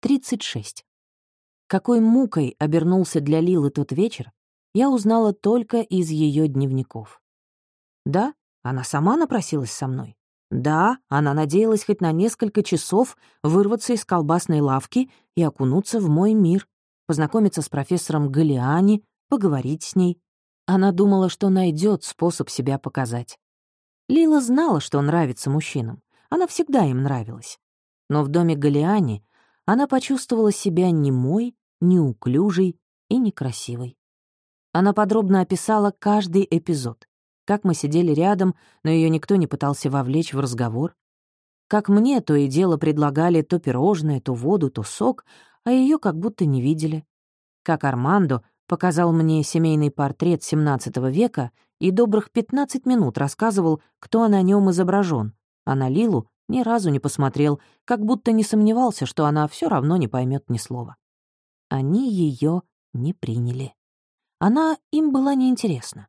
36. Какой мукой обернулся для Лилы тот вечер, я узнала только из ее дневников. Да, она сама напросилась со мной. Да, она надеялась хоть на несколько часов вырваться из колбасной лавки и окунуться в мой мир, познакомиться с профессором Галиани, поговорить с ней. Она думала, что найдет способ себя показать. Лила знала, что нравится мужчинам. Она всегда им нравилась. Но в доме Галиани она почувствовала себя немой, неуклюжей и некрасивой. Она подробно описала каждый эпизод. Как мы сидели рядом, но ее никто не пытался вовлечь в разговор. Как мне то и дело предлагали то пирожное, то воду, то сок, а ее как будто не видели. Как Армандо показал мне семейный портрет XVII века и добрых 15 минут рассказывал, кто на нем изображен, а на Лилу ни разу не посмотрел, как будто не сомневался, что она все равно не поймет ни слова. Они ее не приняли. Она им была неинтересна.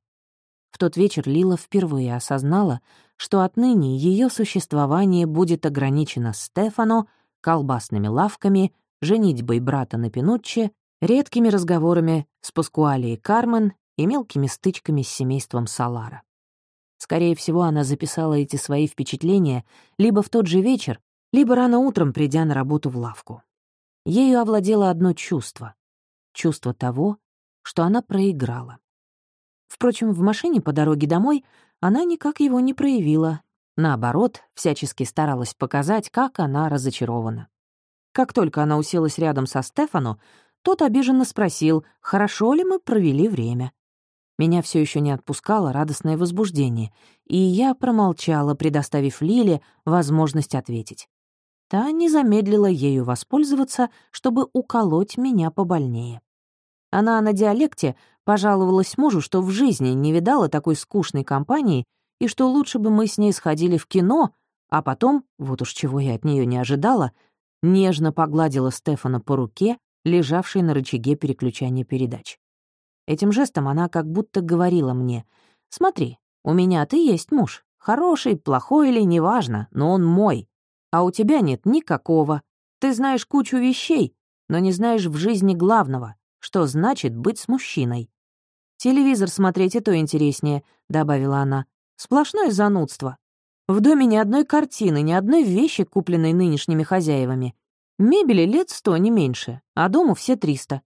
В тот вечер Лила впервые осознала, что отныне ее существование будет ограничено Стефано, колбасными лавками, женитьбой брата на Пинучче, редкими разговорами с Паскуали и Кармен и мелкими стычками с семейством Салара. Скорее всего, она записала эти свои впечатления либо в тот же вечер, либо рано утром, придя на работу в лавку. Ею овладело одно чувство — чувство того, что она проиграла. Впрочем, в машине по дороге домой она никак его не проявила. Наоборот, всячески старалась показать, как она разочарована. Как только она уселась рядом со Стефану, тот обиженно спросил, хорошо ли мы провели время. Меня все еще не отпускало радостное возбуждение, и я промолчала, предоставив Лиле возможность ответить. Та не замедлила ею воспользоваться, чтобы уколоть меня побольнее. Она на диалекте пожаловалась мужу, что в жизни не видала такой скучной компании и что лучше бы мы с ней сходили в кино, а потом, вот уж чего я от нее не ожидала, нежно погладила Стефана по руке, лежавшей на рычаге переключания передач. Этим жестом она как будто говорила мне, «Смотри, у меня ты есть муж, хороший, плохой или неважно, но он мой, а у тебя нет никакого. Ты знаешь кучу вещей, но не знаешь в жизни главного, что значит быть с мужчиной. «Телевизор смотреть и то интереснее», — добавила она. «Сплошное занудство. В доме ни одной картины, ни одной вещи, купленной нынешними хозяевами. Мебели лет сто, не меньше, а дому все триста.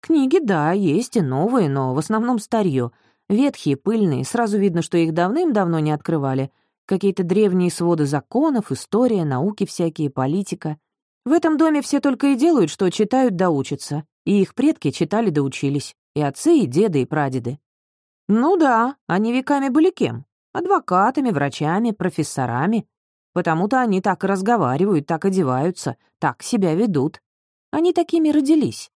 Книги, да, есть и новые, но в основном старье. Ветхие, пыльные, сразу видно, что их давным-давно не открывали. Какие-то древние своды законов, история, науки всякие, политика. В этом доме все только и делают, что читают да учатся. И их предки читали да учились. И отцы, и деды, и прадеды. Ну да, они веками были кем? Адвокатами, врачами, профессорами. Потому-то они так и разговаривают, так одеваются, так себя ведут. Они такими родились.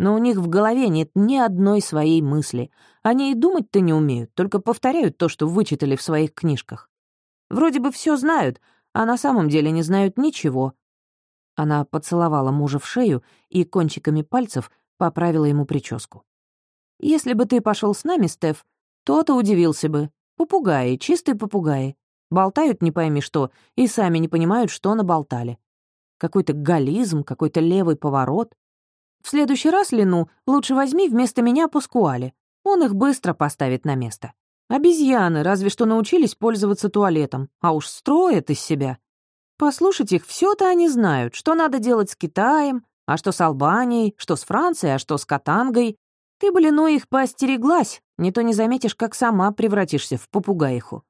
Но у них в голове нет ни одной своей мысли. Они и думать-то не умеют, только повторяют то, что вычитали в своих книжках. Вроде бы все знают, а на самом деле не знают ничего, она поцеловала мужа в шею и кончиками пальцев поправила ему прическу. «Если бы ты пошел с нами, Стеф, то-то удивился бы. Попугаи, чистые попугаи. Болтают не пойми что, и сами не понимают, что наболтали. Какой-то гализм, какой-то левый поворот. В следующий раз, Лену, лучше возьми вместо меня Паскуале. Он их быстро поставит на место. Обезьяны разве что научились пользоваться туалетом, а уж строят из себя. Послушать их, все то они знают, что надо делать с Китаем, а что с Албанией, что с Францией, а что с Катангой. Ты, блин, ну их поостереглась, не то не заметишь, как сама превратишься в попугаиху».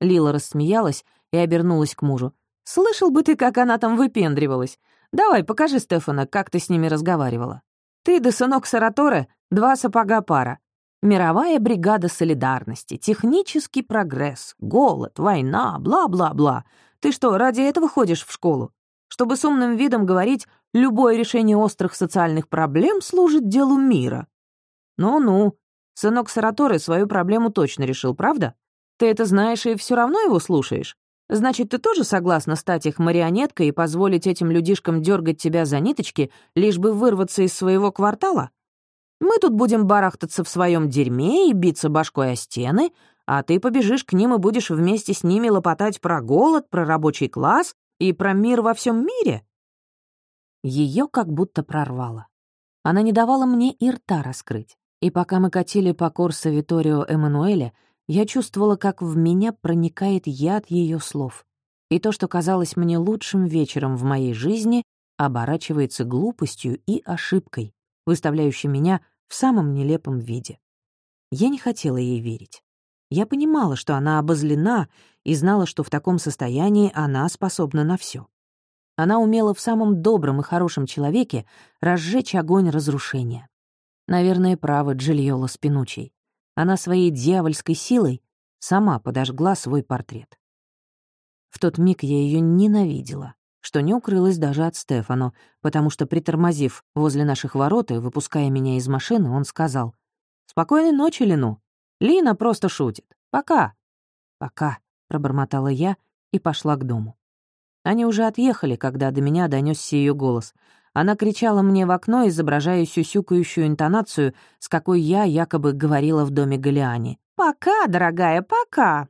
Лила рассмеялась и обернулась к мужу. «Слышал бы ты, как она там выпендривалась. Давай, покажи, Стефана, как ты с ними разговаривала. Ты да сынок Сараторе — два сапога пара. Мировая бригада солидарности, технический прогресс, голод, война, бла-бла-бла. Ты что, ради этого ходишь в школу? Чтобы с умным видом говорить, любое решение острых социальных проблем служит делу мира. Ну-ну, сынок Сараторы свою проблему точно решил, правда? Ты это знаешь и все равно его слушаешь? Значит, ты тоже согласна стать их марионеткой и позволить этим людишкам дергать тебя за ниточки, лишь бы вырваться из своего квартала? Мы тут будем барахтаться в своем дерьме и биться башкой о стены, а ты побежишь к ним и будешь вместе с ними лопотать про голод, про рабочий класс и про мир во всем мире? Ее как будто прорвало. Она не давала мне и рта раскрыть. И пока мы катили по Корсо Виторио Эммануэля, я чувствовала, как в меня проникает яд ее слов. И то, что казалось мне лучшим вечером в моей жизни, оборачивается глупостью и ошибкой, выставляющей меня в самом нелепом виде. Я не хотела ей верить. Я понимала, что она обозлена, и знала, что в таком состоянии она способна на все. Она умела в самом добром и хорошем человеке разжечь огонь разрушения. Наверное, право Джильола Спинучей. Она своей дьявольской силой сама подожгла свой портрет. В тот миг я ее ненавидела, что не укрылось даже от Стефану, потому что, притормозив возле наших ворот и выпуская меня из машины, он сказал «Спокойной ночи, Лину. Лина просто шутит. Пока». «Пока», — пробормотала я и пошла к дому. Они уже отъехали, когда до меня донесся ее голос. Она кричала мне в окно, изображая сюсюкающую интонацию, с какой я якобы говорила в доме Галиани. «Пока, дорогая, пока!»